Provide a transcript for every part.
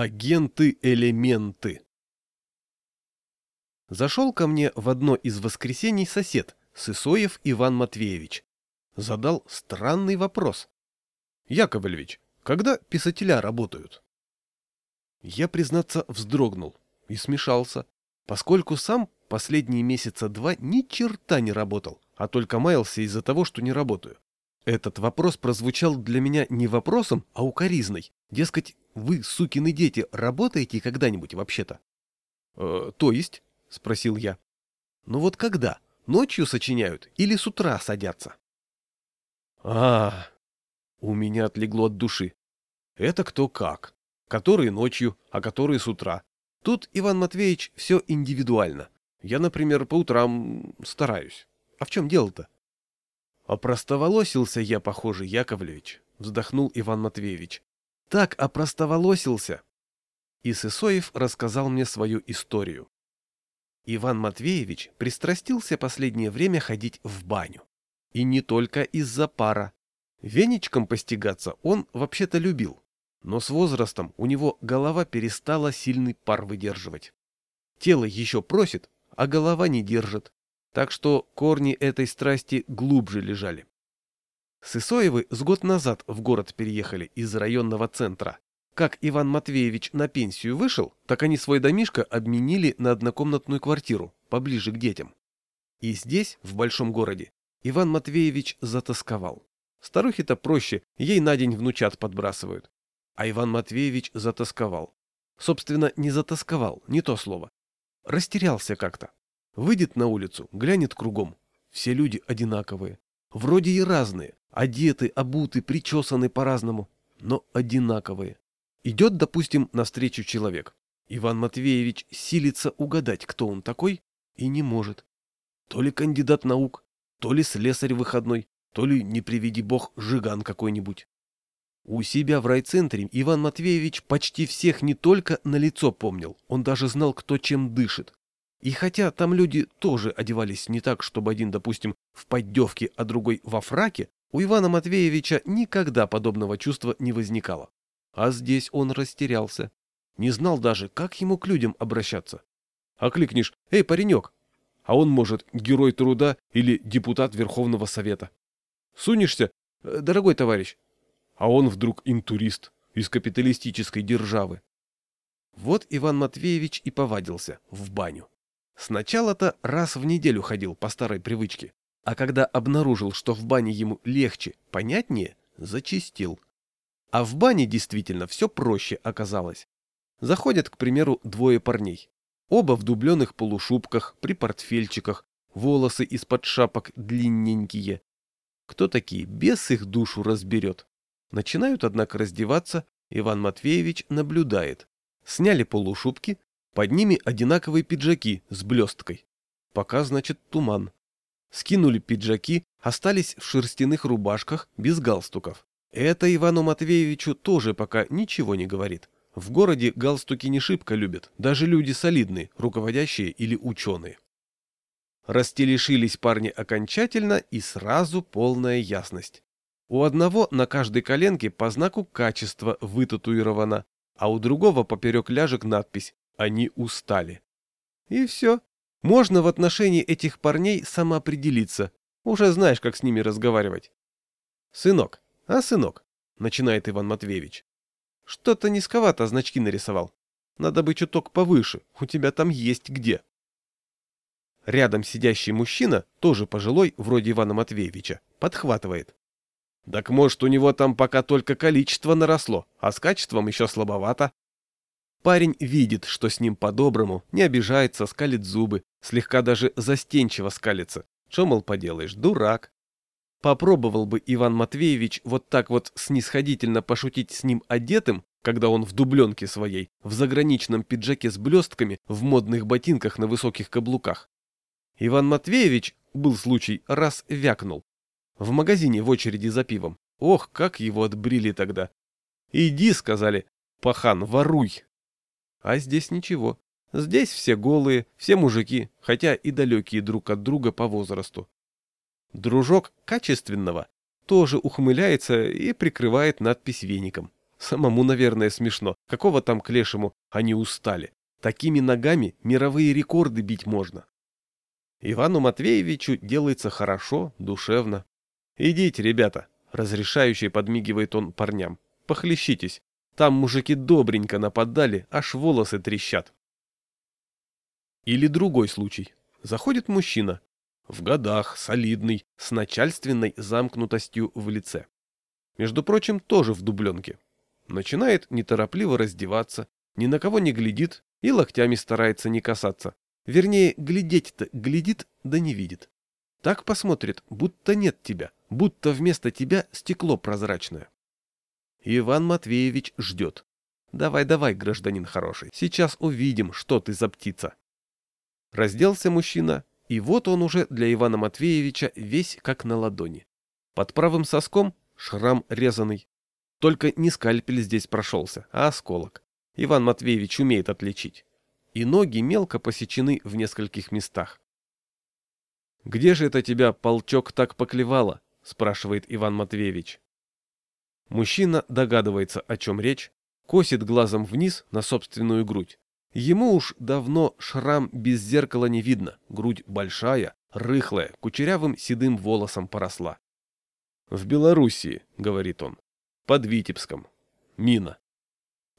Агенты-элементы. Зашел ко мне в одно из воскресений сосед, Сысоев Иван Матвеевич. Задал странный вопрос. Яковлевич, когда писателя работают? Я, признаться, вздрогнул и смешался, поскольку сам последние месяца два ни черта не работал, а только маялся из-за того, что не работаю. Этот вопрос прозвучал для меня не вопросом, а укоризной. Дескать, вы, сукины дети, работаете когда-нибудь вообще-то? «Э, то есть? — спросил я. Ну вот когда? Ночью сочиняют или с утра садятся? А, у меня отлегло от души. Это кто как. Которые ночью, а которые с утра. Тут, Иван Матвеевич, все индивидуально. Я, например, по утрам стараюсь. А в чем дело-то? Опростоволосился я, похоже, Яковлевич, вздохнул Иван Матвеевич так опростоволосился. И Сысоев рассказал мне свою историю. Иван Матвеевич пристрастился последнее время ходить в баню. И не только из-за пара. Веничком постигаться он вообще-то любил, но с возрастом у него голова перестала сильный пар выдерживать. Тело еще просит, а голова не держит, так что корни этой страсти глубже лежали. Сысоевы с год назад в город переехали из районного центра. Как Иван Матвеевич на пенсию вышел, так они свой домишко обменили на однокомнатную квартиру, поближе к детям. И здесь, в большом городе, Иван Матвеевич затасковал. Старухи-то проще, ей на день внучат подбрасывают. А Иван Матвеевич затасковал. Собственно, не затасковал, не то слово. Растерялся как-то. Выйдет на улицу, глянет кругом. Все люди одинаковые. Вроде и разные, одеты, обуты, причесаны по-разному, но одинаковые. Идет, допустим, навстречу человек. Иван Матвеевич силится угадать, кто он такой, и не может. То ли кандидат наук, то ли слесарь выходной, то ли, не приведи бог, жиган какой-нибудь. У себя в райцентре Иван Матвеевич почти всех не только на лицо помнил, он даже знал, кто чем дышит. И хотя там люди тоже одевались не так, чтобы один, допустим, в поддевке, а другой во фраке, у Ивана Матвеевича никогда подобного чувства не возникало. А здесь он растерялся. Не знал даже, как ему к людям обращаться. А кликнешь «Эй, паренек!» А он, может, герой труда или депутат Верховного Совета. Сунешься «Э, «Дорогой товарищ!» А он вдруг интурист из капиталистической державы. Вот Иван Матвеевич и повадился в баню. Сначала-то раз в неделю ходил по старой привычке, а когда обнаружил, что в бане ему легче, понятнее, зачистил. А в бане действительно все проще оказалось. Заходят, к примеру, двое парней. Оба в дубленых полушубках, при портфельчиках, волосы из-под шапок длинненькие. Кто такие, бес их душу разберет. Начинают, однако, раздеваться, Иван Матвеевич наблюдает. Сняли полушубки, под ними одинаковые пиджаки с блесткой. Пока, значит, туман. Скинули пиджаки, остались в шерстяных рубашках, без галстуков. Это Ивану Матвеевичу тоже пока ничего не говорит. В городе галстуки не шибко любят, даже люди солидные, руководящие или ученые. Растелешились парни окончательно и сразу полная ясность. У одного на каждой коленке по знаку качества вытатуировано, а у другого поперек ляжек надпись они устали. И все. Можно в отношении этих парней самоопределиться. Уже знаешь, как с ними разговаривать. Сынок, а сынок, начинает Иван Матвеевич. Что-то низковато значки нарисовал. Надо бы чуток повыше, у тебя там есть где. Рядом сидящий мужчина, тоже пожилой, вроде Ивана Матвеевича, подхватывает. Так может, у него там пока только количество наросло, а с качеством еще слабовато. Парень видит, что с ним по-доброму, не обижается, скалит зубы, слегка даже застенчиво скалится. Что, мол, поделаешь, дурак. Попробовал бы Иван Матвеевич вот так вот снисходительно пошутить с ним одетым, когда он в дубленке своей, в заграничном пиджаке с блестками, в модных ботинках на высоких каблуках. Иван Матвеевич, был случай, раз вякнул. В магазине в очереди за пивом. Ох, как его отбрили тогда. «Иди», — сказали, — «пахан, воруй, а здесь ничего. Здесь все голые, все мужики, хотя и далекие друг от друга по возрасту. Дружок качественного тоже ухмыляется и прикрывает надпись веником. Самому, наверное, смешно. Какого там к лешему они устали? Такими ногами мировые рекорды бить можно. Ивану Матвеевичу делается хорошо, душевно. «Идите, ребята», — разрешающий подмигивает он парням. «Похлещитесь. Там мужики добренько нападали, аж волосы трещат». Или другой случай. Заходит мужчина. В годах, солидный, с начальственной замкнутостью в лице. Между прочим, тоже в дубленке. Начинает неторопливо раздеваться, ни на кого не глядит и локтями старается не касаться. Вернее, глядеть-то глядит, да не видит. Так посмотрит, будто нет тебя, будто вместо тебя стекло прозрачное. Иван Матвеевич ждет. Давай-давай, гражданин хороший, сейчас увидим, что ты за птица. Разделся мужчина, и вот он уже для Ивана Матвеевича весь как на ладони. Под правым соском шрам резаный. Только не скальпель здесь прошелся, а осколок. Иван Матвеевич умеет отличить. И ноги мелко посечены в нескольких местах. «Где же это тебя, полчок, так поклевало?» – спрашивает Иван Матвеевич. Мужчина догадывается, о чем речь, косит глазом вниз на собственную грудь. Ему уж давно шрам без зеркала не видно, грудь большая, рыхлая, кучерявым седым волосом поросла. «В Белоруссии», — говорит он, — «под Витебском. Мина».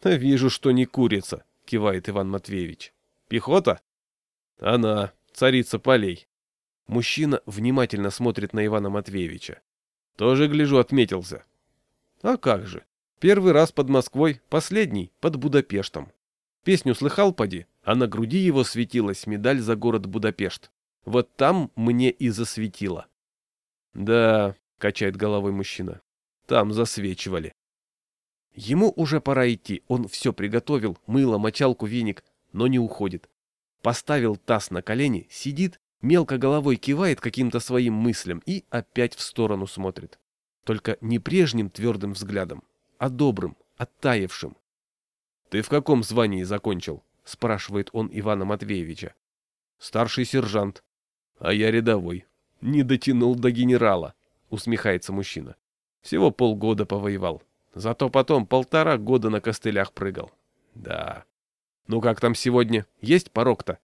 «Вижу, что не курица», — кивает Иван Матвеевич. «Пехота?» «Она, царица полей». Мужчина внимательно смотрит на Ивана Матвеевича. «Тоже, гляжу, отметился». «А как же? Первый раз под Москвой, последний под Будапештом». Песню слыхал, поди? А на груди его светилась медаль за город Будапешт. Вот там мне и засветило. Да, качает головой мужчина. Там засвечивали. Ему уже пора идти. Он все приготовил, мыло, мочалку, веник, но не уходит. Поставил таз на колени, сидит, мелко головой кивает каким-то своим мыслям и опять в сторону смотрит. Только не прежним твердым взглядом, а добрым, оттаившим, «Ты в каком звании закончил?» — спрашивает он Ивана Матвеевича. «Старший сержант». «А я рядовой». «Не дотянул до генерала», — усмехается мужчина. «Всего полгода повоевал. Зато потом полтора года на костылях прыгал». «Да». «Ну как там сегодня? Есть порог-то?»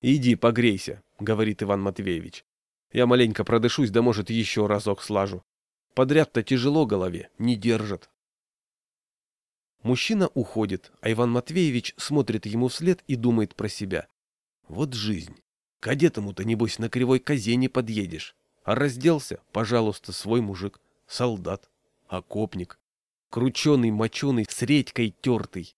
«Иди погрейся», — говорит Иван Матвеевич. «Я маленько продышусь, да может еще разок слажу. Подряд-то тяжело голове, не держит». Мужчина уходит, а Иван Матвеевич смотрит ему вслед и думает про себя. Вот жизнь. Кадетому-то, небось, на кривой козе не подъедешь. А разделся, пожалуйста, свой мужик. Солдат. Окопник. Крученый, моченый, с редькой тертый.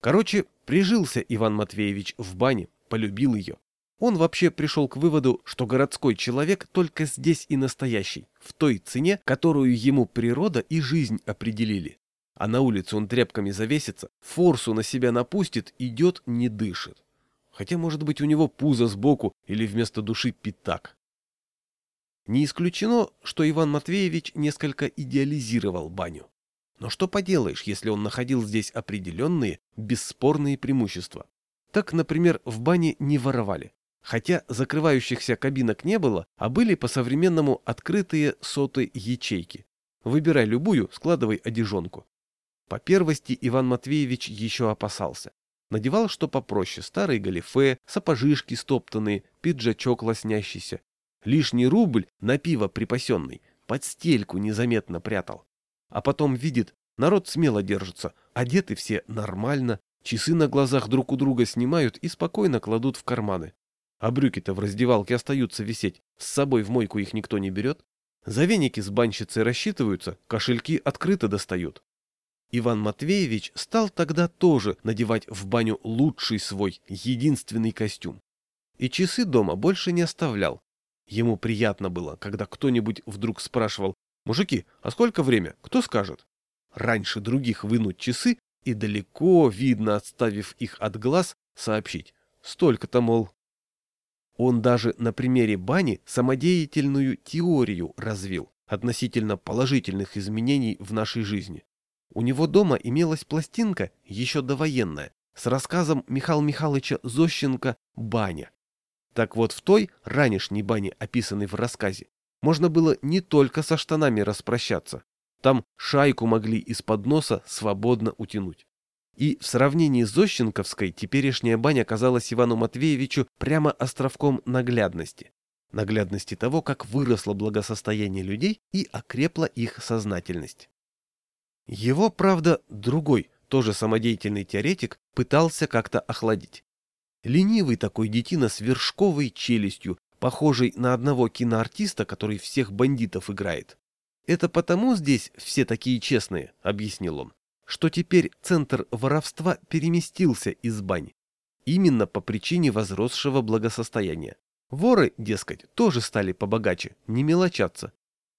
Короче, прижился Иван Матвеевич в бане, полюбил ее. Он вообще пришел к выводу, что городской человек только здесь и настоящий, в той цене, которую ему природа и жизнь определили а на улице он тряпками завесится, форсу на себя напустит, идет, не дышит. Хотя, может быть, у него пузо сбоку или вместо души пятак. Не исключено, что Иван Матвеевич несколько идеализировал баню. Но что поделаешь, если он находил здесь определенные, бесспорные преимущества. Так, например, в бане не воровали. Хотя закрывающихся кабинок не было, а были по-современному открытые соты ячейки. Выбирай любую, складывай одежонку. По первости Иван Матвеевич еще опасался. Надевал что попроще, старые галифе, сапожишки стоптанные, пиджачок лоснящийся. Лишний рубль на пиво припасенный, под стельку незаметно прятал. А потом видит, народ смело держится, одеты все нормально, часы на глазах друг у друга снимают и спокойно кладут в карманы. А брюки-то в раздевалке остаются висеть, с собой в мойку их никто не берет. За веники с банщицей рассчитываются, кошельки открыто достают. Иван Матвеевич стал тогда тоже надевать в баню лучший свой, единственный костюм. И часы дома больше не оставлял. Ему приятно было, когда кто-нибудь вдруг спрашивал, «Мужики, а сколько время? Кто скажет?» Раньше других вынуть часы и далеко, видно, отставив их от глаз, сообщить. Столько-то, мол. Он даже на примере бани самодеятельную теорию развил относительно положительных изменений в нашей жизни. У него дома имелась пластинка, еще довоенная, с рассказом Михаила Михайловича Зощенко «Баня». Так вот в той ранешней бане, описанной в рассказе, можно было не только со штанами распрощаться. Там шайку могли из-под носа свободно утянуть. И в сравнении с Зощенковской теперешняя баня казалась Ивану Матвеевичу прямо островком наглядности. Наглядности того, как выросло благосостояние людей и окрепла их сознательность. Его, правда, другой, тоже самодеятельный теоретик, пытался как-то охладить. Ленивый такой детина с вершковой челюстью, похожий на одного киноартиста, который всех бандитов играет. «Это потому здесь все такие честные», — объяснил он, «что теперь центр воровства переместился из бань. Именно по причине возросшего благосостояния. Воры, дескать, тоже стали побогаче, не мелочаться.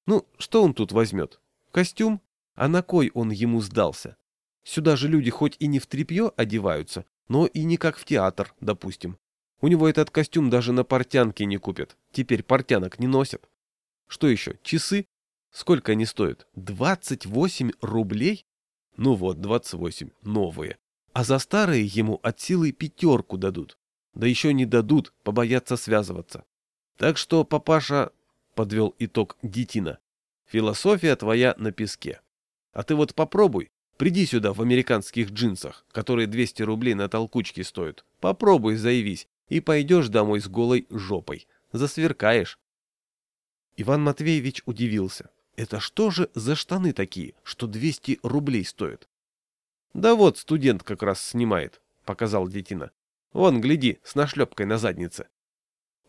Ну, что он тут возьмет? Костюм? А на кой он ему сдался? Сюда же люди хоть и не в тряпье одеваются, но и не как в театр, допустим. У него этот костюм даже на портянке не купят. Теперь портянок не носят. Что еще? Часы? Сколько они стоят? 28 рублей? Ну вот, 28. Новые. А за старые ему от силы пятерку дадут. Да еще не дадут, побоятся связываться. Так что, папаша, подвел итог Детина, философия твоя на песке. А ты вот попробуй, приди сюда в американских джинсах, которые 200 рублей на толкучке стоят. Попробуй заявись, и пойдешь домой с голой жопой. Засверкаешь. Иван Матвеевич удивился. Это что же за штаны такие, что 200 рублей стоят? Да вот студент как раз снимает, показал Детина. Вон, гляди, с нашлепкой на заднице.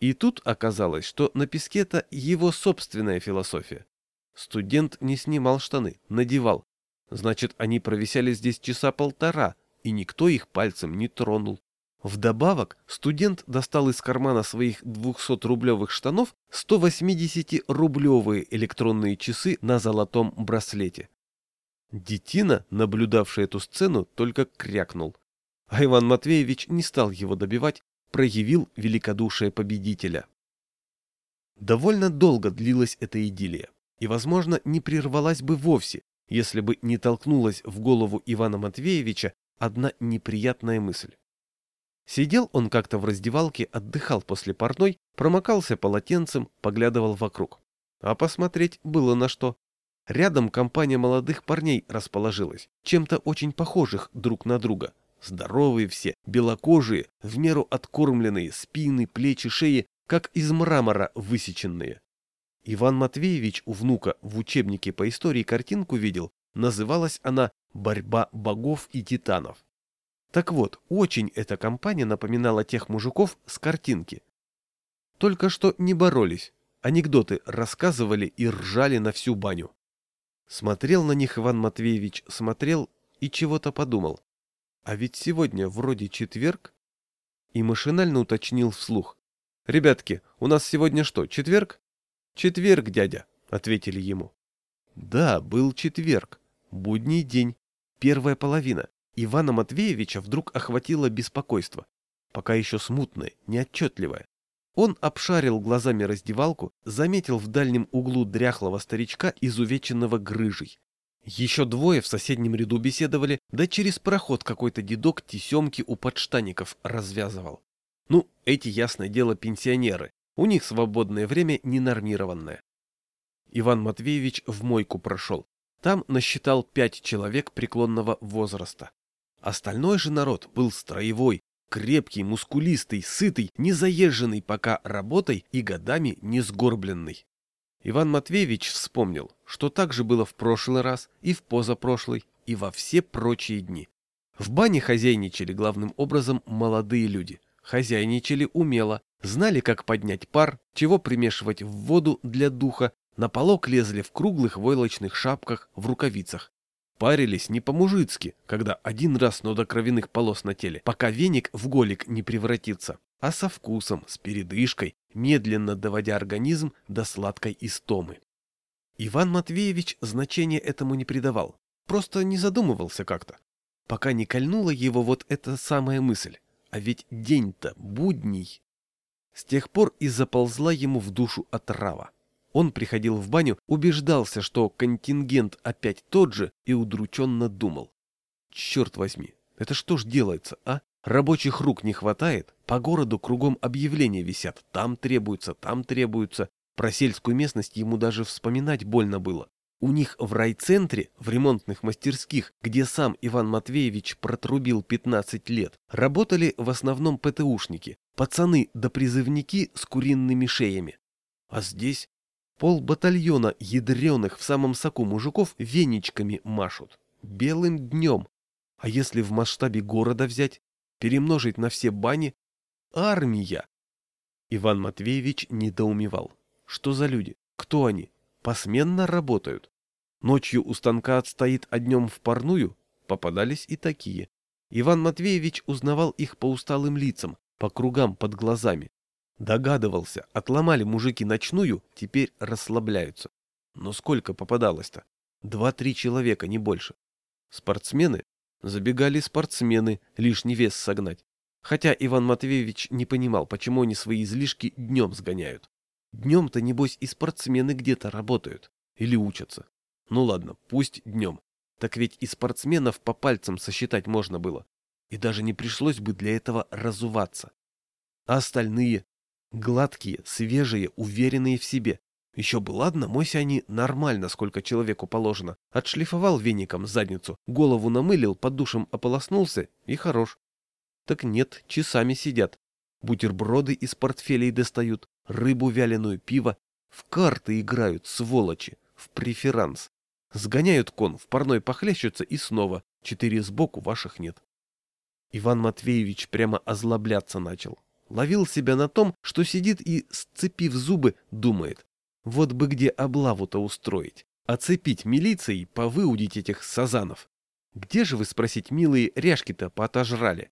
И тут оказалось, что на песке-то его собственная философия. Студент не снимал штаны, надевал. Значит, они провисели здесь часа полтора, и никто их пальцем не тронул. Вдобавок, студент достал из кармана своих 200-рублевых штанов 180-рублевые электронные часы на золотом браслете. Детина, наблюдавший эту сцену, только крякнул. А Иван Матвеевич не стал его добивать, проявил великодушие победителя. Довольно долго длилась эта идиллия, и, возможно, не прервалась бы вовсе, если бы не толкнулась в голову Ивана Матвеевича одна неприятная мысль. Сидел он как-то в раздевалке, отдыхал после парной, промокался полотенцем, поглядывал вокруг. А посмотреть было на что. Рядом компания молодых парней расположилась, чем-то очень похожих друг на друга. Здоровые все, белокожие, в меру откормленные, спины, плечи, шеи, как из мрамора высеченные. Иван Матвеевич у внука в учебнике по истории картинку видел, называлась она «Борьба богов и титанов». Так вот, очень эта компания напоминала тех мужиков с картинки. Только что не боролись, анекдоты рассказывали и ржали на всю баню. Смотрел на них Иван Матвеевич, смотрел и чего-то подумал. А ведь сегодня вроде четверг. И машинально уточнил вслух. «Ребятки, у нас сегодня что, четверг?» «Четверг, дядя», — ответили ему. Да, был четверг, будний день, первая половина. Ивана Матвеевича вдруг охватило беспокойство, пока еще смутное, неотчетливое. Он обшарил глазами раздевалку, заметил в дальнем углу дряхлого старичка, изувеченного грыжей. Еще двое в соседнем ряду беседовали, да через проход какой-то дедок тесемки у подштаников развязывал. Ну, эти, ясное дело, пенсионеры. У них свободное время ненормированное. Иван Матвеевич в мойку прошел. Там насчитал пять человек преклонного возраста. Остальной же народ был строевой, крепкий, мускулистый, сытый, незаезженный пока работой и годами не сгорбленный. Иван Матвеевич вспомнил, что так же было в прошлый раз и в позапрошлый, и во все прочие дни. В бане хозяйничали главным образом молодые люди. Хозяйничали умело, знали, как поднять пар, чего примешивать в воду для духа, на полок лезли в круглых войлочных шапках, в рукавицах. Парились не по-мужицки, когда один раз, но до кровяных полос на теле, пока веник в голик не превратится, а со вкусом, с передышкой, медленно доводя организм до сладкой истомы. Иван Матвеевич значения этому не придавал, просто не задумывался как-то, пока не кольнула его вот эта самая мысль. А ведь день-то будний. С тех пор и заползла ему в душу отрава. Он приходил в баню, убеждался, что контингент опять тот же, и удрученно думал. Черт возьми, это что ж делается, а? Рабочих рук не хватает, по городу кругом объявления висят, там требуется, там требуется. Про сельскую местность ему даже вспоминать больно было. У них в райцентре, в ремонтных мастерских, где сам Иван Матвеевич протрубил 15 лет, работали в основном ПТУшники, пацаны да призывники с куриными шеями. А здесь пол батальона ядреных в самом соку мужиков веничками машут. Белым днем. А если в масштабе города взять, перемножить на все бани? Армия! Иван Матвеевич недоумевал. Что за люди? Кто они? посменно работают. Ночью у станка отстоит, а днем в парную попадались и такие. Иван Матвеевич узнавал их по усталым лицам, по кругам под глазами. Догадывался, отломали мужики ночную, теперь расслабляются. Но сколько попадалось-то? Два-три человека, не больше. Спортсмены? Забегали спортсмены, лишний вес согнать. Хотя Иван Матвеевич не понимал, почему они свои излишки днем сгоняют. Днем-то, небось, и спортсмены где-то работают. Или учатся. Ну ладно, пусть днем. Так ведь и спортсменов по пальцам сосчитать можно было. И даже не пришлось бы для этого разуваться. А остальные? Гладкие, свежие, уверенные в себе. Еще бы ладно, мойся они нормально, сколько человеку положено. Отшлифовал веником задницу, голову намылил, под душем ополоснулся и хорош. Так нет, часами сидят. Бутерброды из портфелей достают, рыбу вяленую, пиво. В карты играют, сволочи, в преферанс. Сгоняют кон, в парной похлещутся и снова. Четыре сбоку, ваших нет. Иван Матвеевич прямо озлобляться начал. Ловил себя на том, что сидит и, сцепив зубы, думает. Вот бы где облаву-то устроить. Оцепить милицией, повыудить этих сазанов. Где же вы, спросить, милые, ряжки-то поотожрали?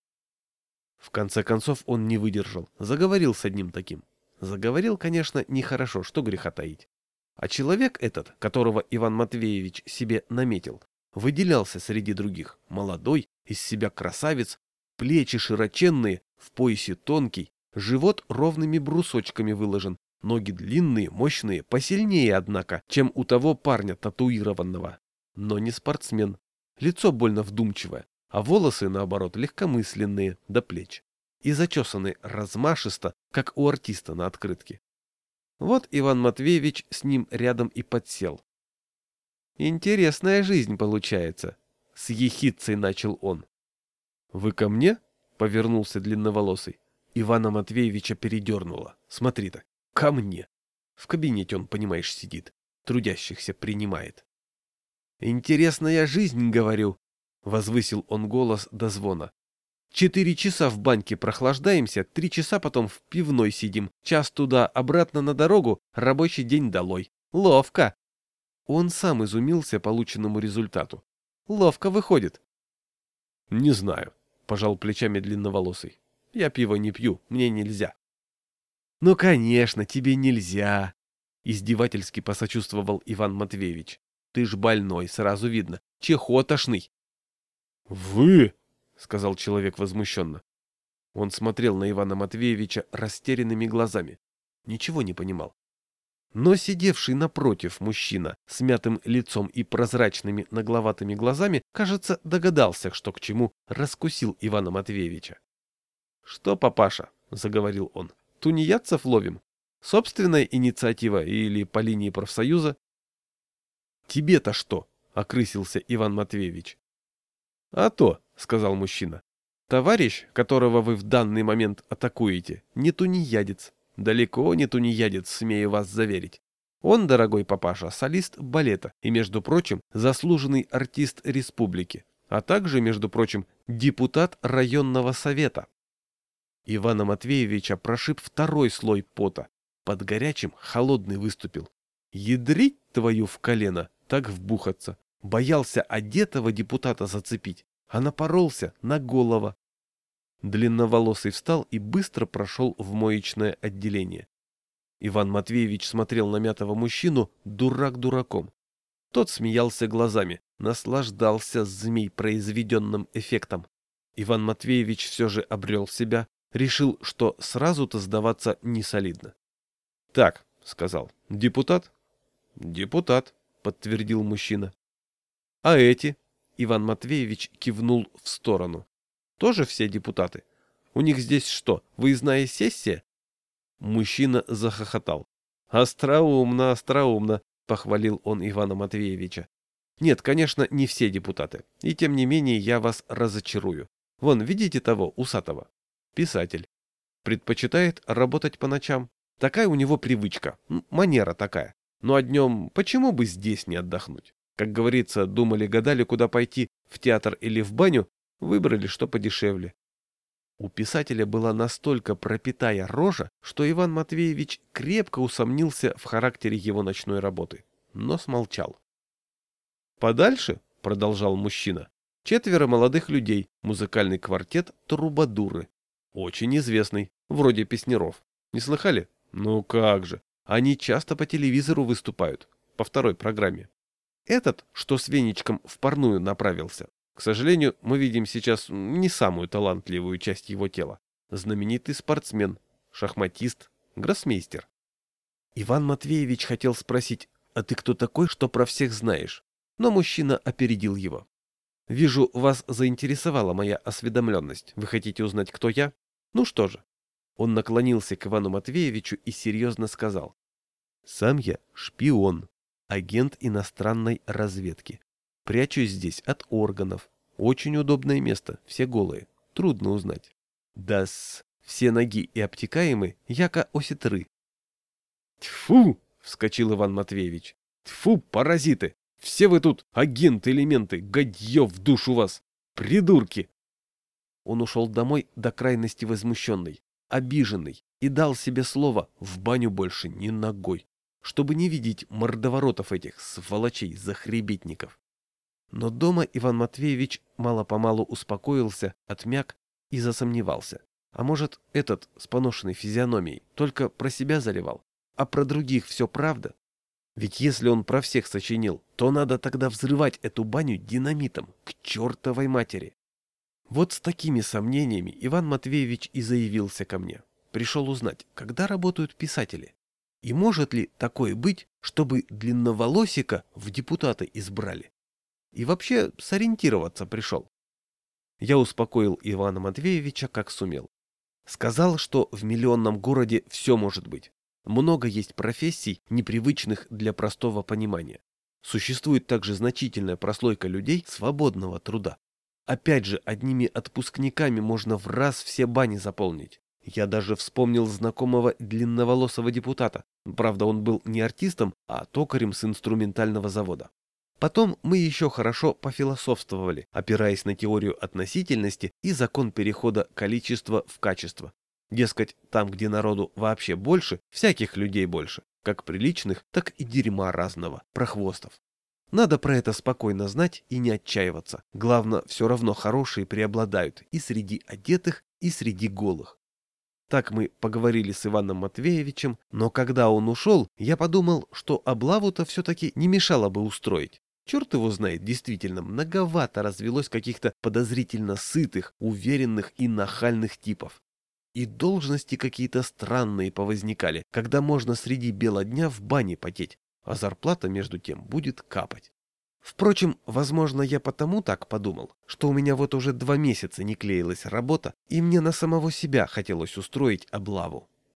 В конце концов он не выдержал, заговорил с одним таким. Заговорил, конечно, нехорошо, что греха таить. А человек этот, которого Иван Матвеевич себе наметил, выделялся среди других. Молодой, из себя красавец, плечи широченные, в поясе тонкий, живот ровными брусочками выложен, ноги длинные, мощные, посильнее, однако, чем у того парня татуированного. Но не спортсмен. Лицо больно вдумчивое, а волосы, наоборот, легкомысленные, до плеч и зачесаны размашисто, как у артиста на открытке. Вот Иван Матвеевич с ним рядом и подсел. «Интересная жизнь получается», — с ехидцей начал он. «Вы ко мне?» — повернулся длинноволосый. Ивана Матвеевича передернуло. «Смотри-то, ко мне!» В кабинете он, понимаешь, сидит, трудящихся принимает. «Интересная жизнь, говорю», — возвысил он голос до звона. Четыре часа в баньке прохлаждаемся, три часа потом в пивной сидим, час туда, обратно на дорогу, рабочий день долой. Ловко. Он сам изумился полученному результату. Ловко выходит. Не знаю, пожал плечами длинноволосый. Я пиво не пью, мне нельзя. Ну, конечно, тебе нельзя, издевательски посочувствовал Иван Матвеевич. Ты ж больной, сразу видно, чехотошный. Вы, — сказал человек возмущенно. Он смотрел на Ивана Матвеевича растерянными глазами. Ничего не понимал. Но сидевший напротив мужчина с мятым лицом и прозрачными нагловатыми глазами, кажется, догадался, что к чему раскусил Ивана Матвеевича. — Что, папаша, — заговорил он, — тунеядцев ловим? Собственная инициатива или по линии профсоюза? — Тебе-то что? — окрысился Иван Матвеевич. — А то, — сказал мужчина. «Товарищ, которого вы в данный момент атакуете, не тунеядец. Далеко не тунеядец, смею вас заверить. Он, дорогой папаша, солист балета и, между прочим, заслуженный артист республики, а также, между прочим, депутат районного совета». Ивана Матвеевича прошиб второй слой пота. Под горячим холодный выступил. Ядрить твою в колено, так вбухаться. Боялся одетого депутата зацепить а напоролся на голову. Длинноволосый встал и быстро прошел в моечное отделение. Иван Матвеевич смотрел на мятого мужчину дурак дураком. Тот смеялся глазами, наслаждался змей произведенным эффектом. Иван Матвеевич все же обрел себя, решил, что сразу-то сдаваться не солидно. — Так, — сказал, — депутат? — Депутат, — подтвердил мужчина. — А эти? Иван Матвеевич кивнул в сторону. Тоже все депутаты? У них здесь что, выездная сессия? Мужчина захохотал. Остроумно, остроумно. — похвалил он Ивана Матвеевича. «Нет, конечно, не все депутаты. И тем не менее я вас разочарую. Вон, видите того, усатого? Писатель. Предпочитает работать по ночам. Такая у него привычка, манера такая. Ну а днем почему бы здесь не отдохнуть? Как говорится, думали-гадали, куда пойти, в театр или в баню, выбрали что подешевле. У писателя была настолько пропитая рожа, что Иван Матвеевич крепко усомнился в характере его ночной работы, но смолчал. «Подальше», — продолжал мужчина, — «четверо молодых людей, музыкальный квартет «Трубадуры». Очень известный, вроде песнеров. Не слыхали? Ну как же, они часто по телевизору выступают, по второй программе. Этот, что с веничком в парную направился, к сожалению, мы видим сейчас не самую талантливую часть его тела. Знаменитый спортсмен, шахматист, гроссмейстер. Иван Матвеевич хотел спросить, а ты кто такой, что про всех знаешь? Но мужчина опередил его. Вижу, вас заинтересовала моя осведомленность. Вы хотите узнать, кто я? Ну что же. Он наклонился к Ивану Матвеевичу и серьезно сказал. Сам я шпион, агент иностранной разведки. Прячусь здесь от органов. Очень удобное место, все голые. Трудно узнать. Да-с, все ноги и обтекаемы, яко осетры. Тьфу! — вскочил Иван Матвеевич. Тьфу, паразиты! Все вы тут агенты-элементы, гадье в душу вас! Придурки! Он ушел домой до крайности возмущенный, обиженный и дал себе слово в баню больше ни ногой, чтобы не видеть мордоворотов этих сволочей-захребетников. Но дома Иван Матвеевич мало-помалу успокоился, отмяк и засомневался. А может, этот с поношенной физиономией только про себя заливал, а про других все правда? Ведь если он про всех сочинил, то надо тогда взрывать эту баню динамитом, к чертовой матери. Вот с такими сомнениями Иван Матвеевич и заявился ко мне. Пришел узнать, когда работают писатели. И может ли такое быть, чтобы длинноволосика в депутаты избрали? И вообще сориентироваться пришел. Я успокоил Ивана Матвеевича как сумел. Сказал, что в миллионном городе все может быть. Много есть профессий, непривычных для простого понимания. Существует также значительная прослойка людей свободного труда. Опять же, одними отпускниками можно в раз все бани заполнить. Я даже вспомнил знакомого длинноволосого депутата. Правда, он был не артистом, а токарем с инструментального завода. Потом мы еще хорошо пофилософствовали, опираясь на теорию относительности и закон перехода количества в качество. Дескать, там, где народу вообще больше, всяких людей больше, как приличных, так и дерьма разного, прохвостов. Надо про это спокойно знать и не отчаиваться. Главное, все равно хорошие преобладают и среди одетых, и среди голых. Так мы поговорили с Иваном Матвеевичем, но когда он ушел, я подумал, что облаву-то все-таки не мешало бы устроить. Черт его знает, действительно, многовато развелось каких-то подозрительно сытых, уверенных и нахальных типов. И должности какие-то странные повозникали, когда можно среди бела дня в бане потеть, а зарплата между тем будет капать. Впрочем, возможно, я потому так подумал, что у меня вот уже два месяца не клеилась работа, и мне на самого себя хотелось устроить облаву.